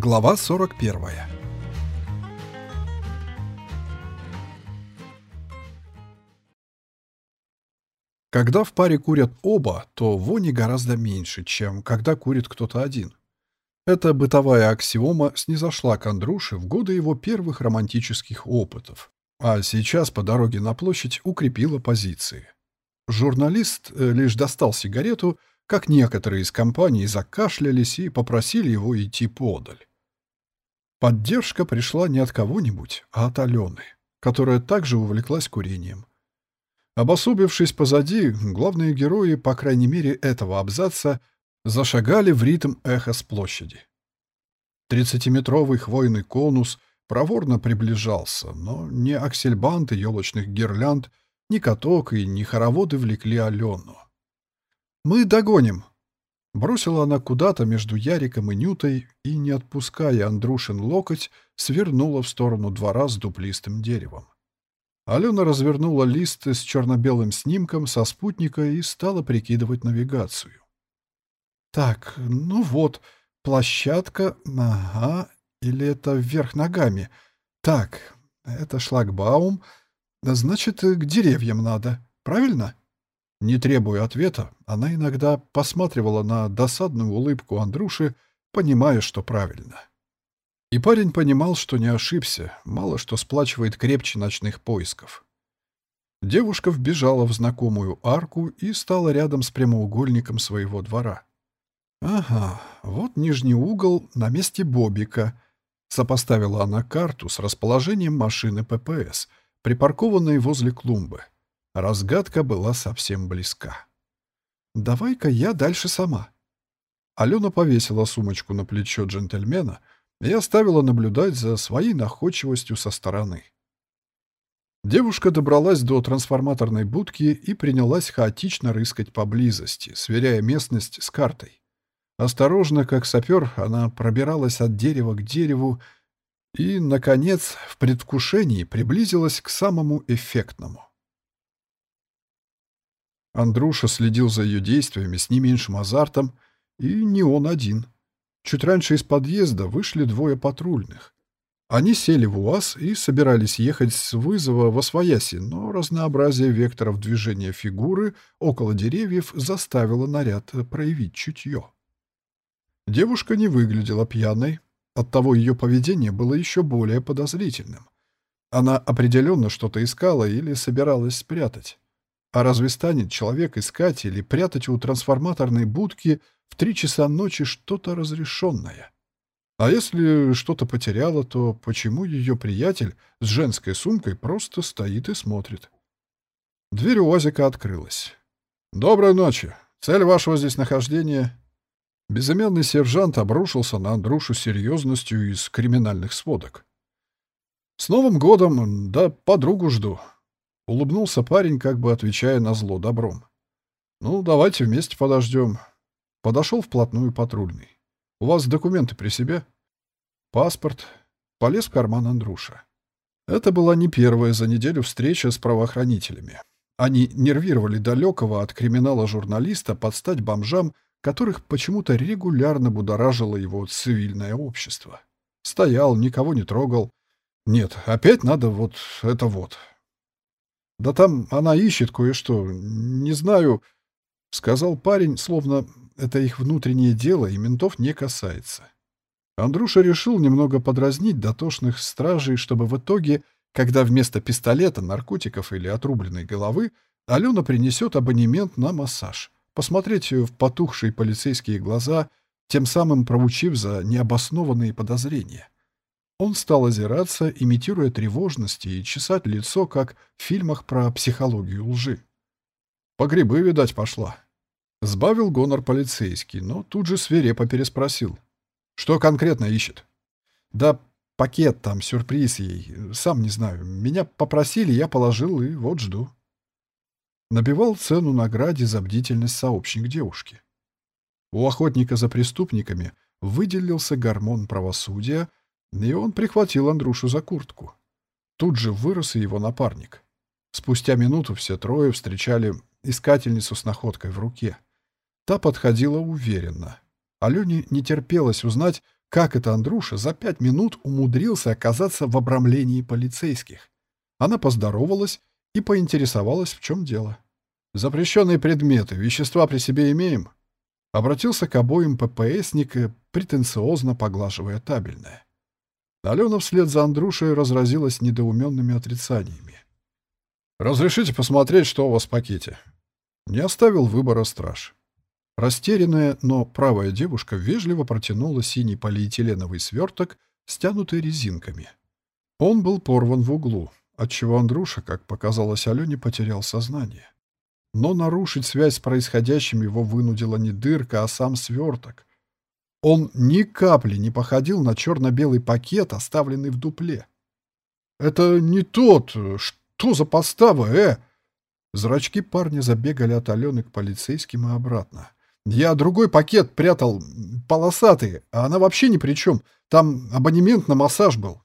Глава 41 Когда в паре курят оба, то вони гораздо меньше, чем когда курит кто-то один. Эта бытовая аксиома снизошла к Андруше в годы его первых романтических опытов, а сейчас по дороге на площадь укрепила позиции. Журналист э, лишь достал сигарету, как некоторые из компаний закашлялись и попросили его идти подаль. Поддержка пришла не от кого-нибудь, а от Алены, которая также увлеклась курением. Обособившись позади, главные герои, по крайней мере, этого абзаца, зашагали в ритм эхо с площади. Тридцатиметровый хвойный конус проворно приближался, но ни аксельбанты елочных гирлянд, ни каток и ни хороводы влекли Алену. «Мы догоним!» Бросила она куда-то между Яриком и Нютой и, не отпуская Андрушин локоть, свернула в сторону двора с дуплистым деревом. Алена развернула лист с черно-белым снимком со спутника и стала прикидывать навигацию. «Так, ну вот, площадка, ага, или это вверх ногами? Так, это шлагбаум, значит, к деревьям надо, правильно?» Не требуя ответа, она иногда посматривала на досадную улыбку Андруши, понимая, что правильно. И парень понимал, что не ошибся, мало что сплачивает крепче ночных поисков. Девушка вбежала в знакомую арку и стала рядом с прямоугольником своего двора. «Ага, вот нижний угол на месте Бобика», — сопоставила она карту с расположением машины ППС, припаркованной возле клумбы. Разгадка была совсем близка. «Давай-ка я дальше сама». Алена повесила сумочку на плечо джентльмена и оставила наблюдать за своей находчивостью со стороны. Девушка добралась до трансформаторной будки и принялась хаотично рыскать поблизости, сверяя местность с картой. Осторожно, как сапер, она пробиралась от дерева к дереву и, наконец, в предвкушении приблизилась к самому эффектному. Андруша следил за ее действиями с не меньшим азартом, и не он один. Чуть раньше из подъезда вышли двое патрульных. Они сели в УАЗ и собирались ехать с вызова во свояси, но разнообразие векторов движения фигуры около деревьев заставило наряд проявить чутье. Девушка не выглядела пьяной, оттого ее поведение было еще более подозрительным. Она определенно что-то искала или собиралась спрятать. А разве станет человек искать или прятать у трансформаторной будки в три часа ночи что-то разрешенное? А если что-то потеряла, то почему ее приятель с женской сумкой просто стоит и смотрит? Дверь УАЗика открылась. «Доброй ночи. Цель вашего здесь нахождения...» Безымянный сержант обрушился на Андрушу серьезностью из криминальных сводок. «С Новым годом, да подругу жду», Улыбнулся парень, как бы отвечая на зло добром. «Ну, давайте вместе подождем». Подошел вплотную патрульный. «У вас документы при себе?» «Паспорт». Полез в карман Андруша. Это была не первая за неделю встреча с правоохранителями. Они нервировали далекого от криминала журналиста под стать бомжам, которых почему-то регулярно будоражило его цивильное общество. Стоял, никого не трогал. Нет, опять надо вот это вот. «Да там она ищет кое-что. Не знаю», — сказал парень, словно это их внутреннее дело и ментов не касается. Андрюша решил немного подразнить дотошных стражей, чтобы в итоге, когда вместо пистолета, наркотиков или отрубленной головы Алена принесет абонемент на массаж, посмотреть в потухшие полицейские глаза, тем самым проучив за необоснованные подозрения. Он стал озираться, имитируя тревожность и чесать лицо, как в фильмах про психологию лжи. «По грибы, видать, пошла». Сбавил гонор полицейский, но тут же свирепо переспросил. «Что конкретно ищет?» «Да пакет там, сюрприз ей. Сам не знаю. Меня попросили, я положил и вот жду». Набивал цену награде за бдительность сообщник девушки. У охотника за преступниками выделился гормон правосудия, и он прихватил Андрюшу за куртку. Тут же вырос и его напарник. Спустя минуту все трое встречали искательницу с находкой в руке. Та подходила уверенно. Алене не терпелось узнать, как это Андруша за пять минут умудрился оказаться в обрамлении полицейских. Она поздоровалась и поинтересовалась, в чем дело. «Запрещенные предметы, вещества при себе имеем?» Обратился к обоим ППСник, претенциозно поглаживая табельное. Алена вслед за Андрушей разразилась недоуменными отрицаниями. «Разрешите посмотреть, что у вас в пакете?» Не оставил выбора страж. Растерянная, но правая девушка вежливо протянула синий полиэтиленовый сверток, стянутый резинками. Он был порван в углу, отчего Андруша, как показалось Алене, потерял сознание. Но нарушить связь с происходящим его вынудила не дырка, а сам сверток. Он ни капли не походил на черно-белый пакет, оставленный в дупле. «Это не тот! Что за подстава, э?» Зрачки парня забегали от Алены к полицейским и обратно. «Я другой пакет прятал, полосатый, а она вообще ни при чем. Там абонемент на массаж был».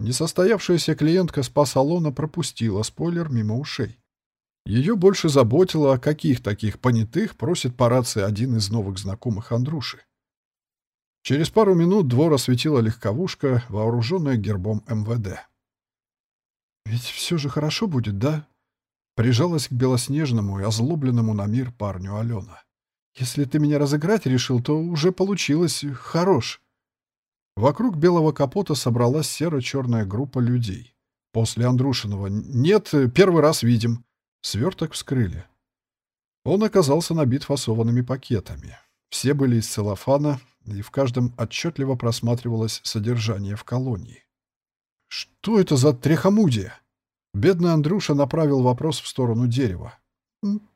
Несостоявшаяся клиентка спа-салона пропустила спойлер мимо ушей. Ее больше заботило, о каких таких понятых просит по рации один из новых знакомых Андруши. Через пару минут двор осветила легковушка, вооруженная гербом МВД. «Ведь все же хорошо будет, да?» Прижалась к белоснежному и озлобленному на мир парню Алена. «Если ты меня разыграть решил, то уже получилось хорош». Вокруг белого капота собралась серо-черная группа людей. После Андрушиного «Нет, первый раз видим». Сверток вскрыли. Он оказался набит фасованными пакетами. Все были из целлофана, и в каждом отчетливо просматривалось содержание в колонии. «Что это за трехомудие?» Бедный Андрюша направил вопрос в сторону дерева.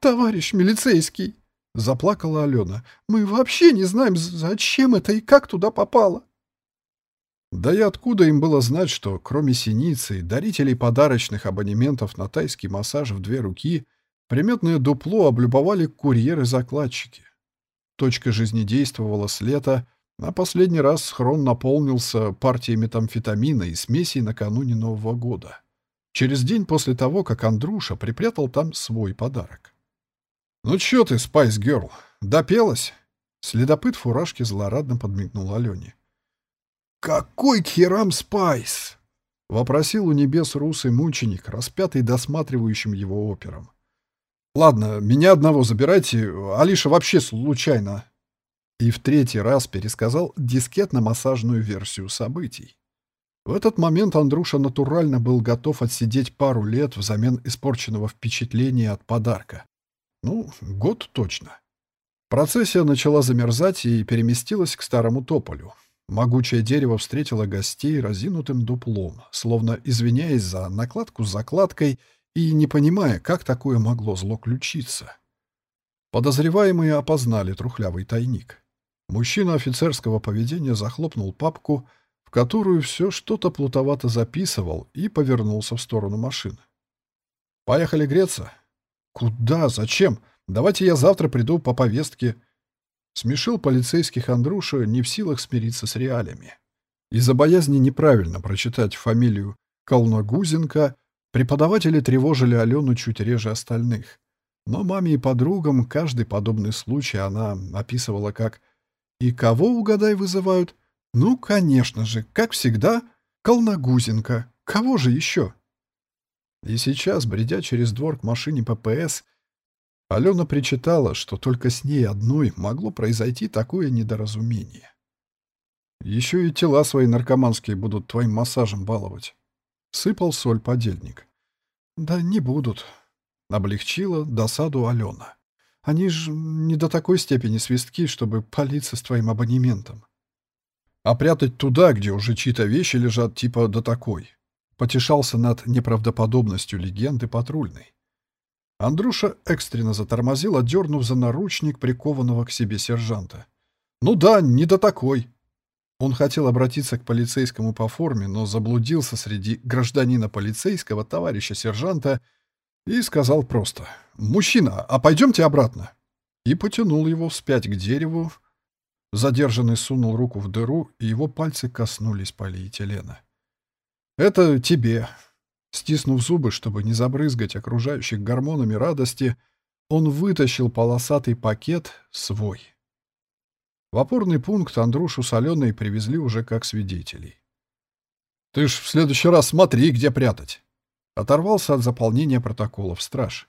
«Товарищ милицейский!» — заплакала Алена. «Мы вообще не знаем, зачем это и как туда попало!» Да и откуда им было знать, что, кроме синицы дарителей подарочных абонементов на тайский массаж в две руки, приметное дупло облюбовали курьеры-закладчики. Точка уже действовала с лета, а последний раз схрон наполнился партией метамфетамина и смесей накануне Нового года. Через день после того, как Андрюша припрятал там свой подарок. «Ну чё ты, Спайс Герл, допелась?» Следопыт фуражки злорадно подмигнул Алене. «Какой к херам Спайс?» — вопросил у небес русый мученик, распятый досматривающим его опером. Ладно, меня одного забирайте, Алиша вообще случайно. И в третий раз пересказал дискетно-массажную версию событий. В этот момент Андруша натурально был готов отсидеть пару лет взамен испорченного впечатления от подарка. Ну, год точно. Процессия начала замерзать и переместилась к старому тополю. Могучее дерево встретило гостей разинутым дуплом, словно извиняясь за накладку с закладкой — и не понимая, как такое могло злоключиться. Подозреваемые опознали трухлявый тайник. Мужчина офицерского поведения захлопнул папку, в которую все что-то плутовато записывал, и повернулся в сторону машины. «Поехали греться?» «Куда? Зачем? Давайте я завтра приду по повестке». Смешил полицейских Андруша, не в силах смириться с реалиями. Из-за боязни неправильно прочитать фамилию Колногузенко Преподаватели тревожили Алену чуть реже остальных. Но маме и подругам каждый подобный случай она описывала как «И кого, угадай, вызывают?» «Ну, конечно же, как всегда, Колногузенко. Кого же еще?» И сейчас, бредя через двор к машине ППС, Алена причитала, что только с ней одной могло произойти такое недоразумение. «Еще и тела свои наркоманские будут твоим массажем баловать». Сыпал соль подельник. «Да не будут», — облегчила досаду Алена. «Они ж не до такой степени свистки, чтобы палиться с твоим абонементом». «А прятать туда, где уже чьи-то вещи лежат, типа до такой», — потешался над неправдоподобностью легенды патрульной. Андрюша экстренно затормозил, отдернув за наручник прикованного к себе сержанта. «Ну да, не до такой», он хотел обратиться к полицейскому по форме, но заблудился среди гражданина полицейского, товарища сержанта, и сказал просто «Мужчина, а пойдемте обратно». И потянул его вспять к дереву. Задержанный сунул руку в дыру, и его пальцы коснулись полиэтилена. «Это тебе». Стиснув зубы, чтобы не забрызгать окружающих гормонами радости, он вытащил полосатый пакет свой. В опорный пункт Андрушу с Аленой привезли уже как свидетелей. «Ты ж в следующий раз смотри, где прятать!» Оторвался от заполнения протоколов страж.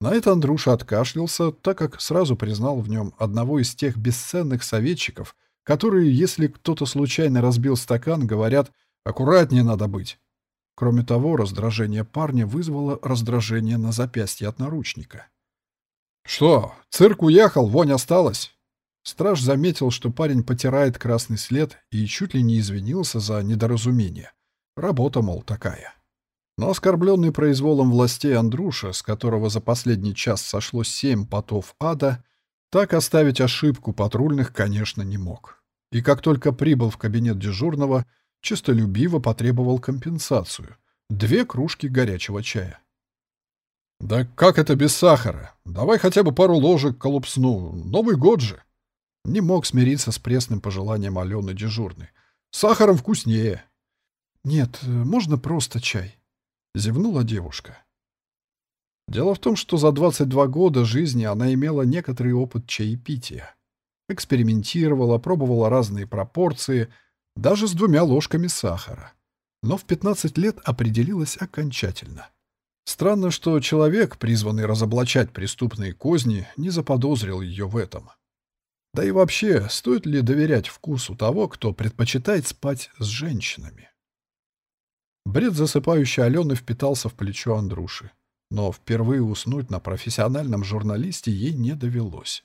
На это Андруша откашлялся, так как сразу признал в нем одного из тех бесценных советчиков, которые, если кто-то случайно разбил стакан, говорят «аккуратнее надо быть». Кроме того, раздражение парня вызвало раздражение на запястье от наручника. «Что, цирк уехал, вонь осталась?» Страж заметил, что парень потирает красный след и чуть ли не извинился за недоразумение. Работа, мол, такая. Но оскорбленный произволом властей Андруша, с которого за последний час сошло семь потов ада, так оставить ошибку патрульных, конечно, не мог. И как только прибыл в кабинет дежурного, чистолюбиво потребовал компенсацию — две кружки горячего чая. «Да как это без сахара? Давай хотя бы пару ложек колупсну. Новый год же!» Не мог смириться с пресным пожеланием Алены дежурной. «Сахаром вкуснее!» «Нет, можно просто чай», — зевнула девушка. Дело в том, что за 22 года жизни она имела некоторый опыт чаепития. Экспериментировала, пробовала разные пропорции, даже с двумя ложками сахара. Но в 15 лет определилась окончательно. Странно, что человек, призванный разоблачать преступные козни, не заподозрил ее в этом. Да и вообще, стоит ли доверять вкусу того, кто предпочитает спать с женщинами? Бред засыпающей Алены впитался в плечо Андруши. Но впервые уснуть на профессиональном журналисте ей не довелось.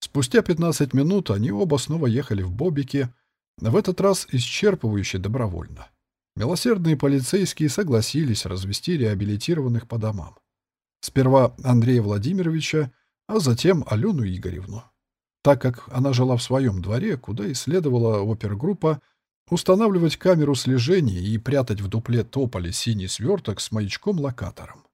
Спустя 15 минут они оба снова ехали в Бобике, в этот раз исчерпывающе добровольно. Милосердные полицейские согласились развести реабилитированных по домам. Сперва Андрея Владимировича, а затем Алену Игоревну. Так как она жила в своем дворе, куда и следовала опергруппа, устанавливать камеру слежения и прятать в дупле тополя синий сверток с маячком-локатором.